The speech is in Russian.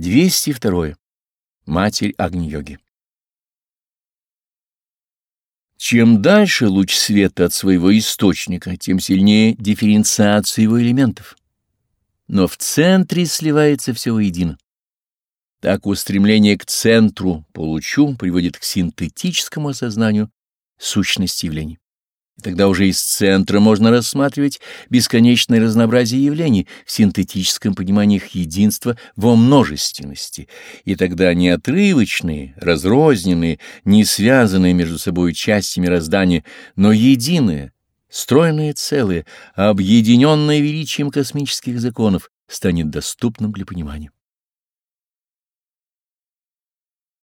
202. Матерь Агни-йоги Чем дальше луч света от своего источника, тем сильнее дифференциация его элементов. Но в центре сливается все воедино. Так устремление к центру по лучу приводит к синтетическому осознанию сущности явлений. Тогда уже из центра можно рассматривать бесконечное разнообразие явлений в синтетическом понимании их единства во множественности, и тогда не отрывочные, разрозненные, не связанные между собой части мироздания, но единое, стройное целое, объединенное величием космических законов, станет доступным для понимания.